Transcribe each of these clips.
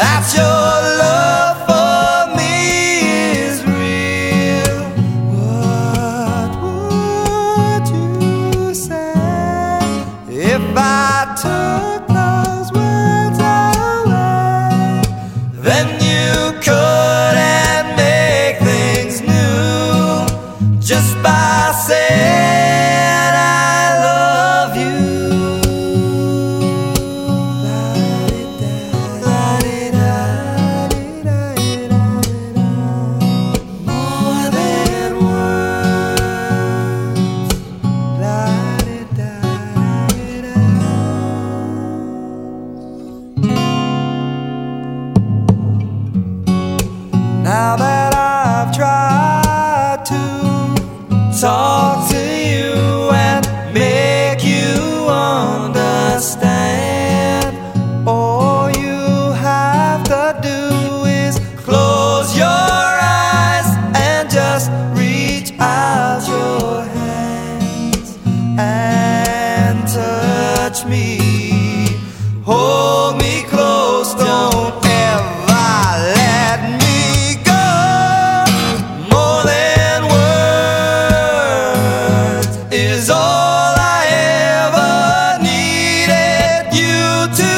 That's your love for me is real. What would you say if I took those words away? Then you couldn't make things new just by saying. talk to you. all I ever needed you to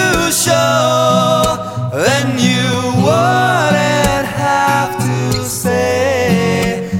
show. Then you wouldn't have to say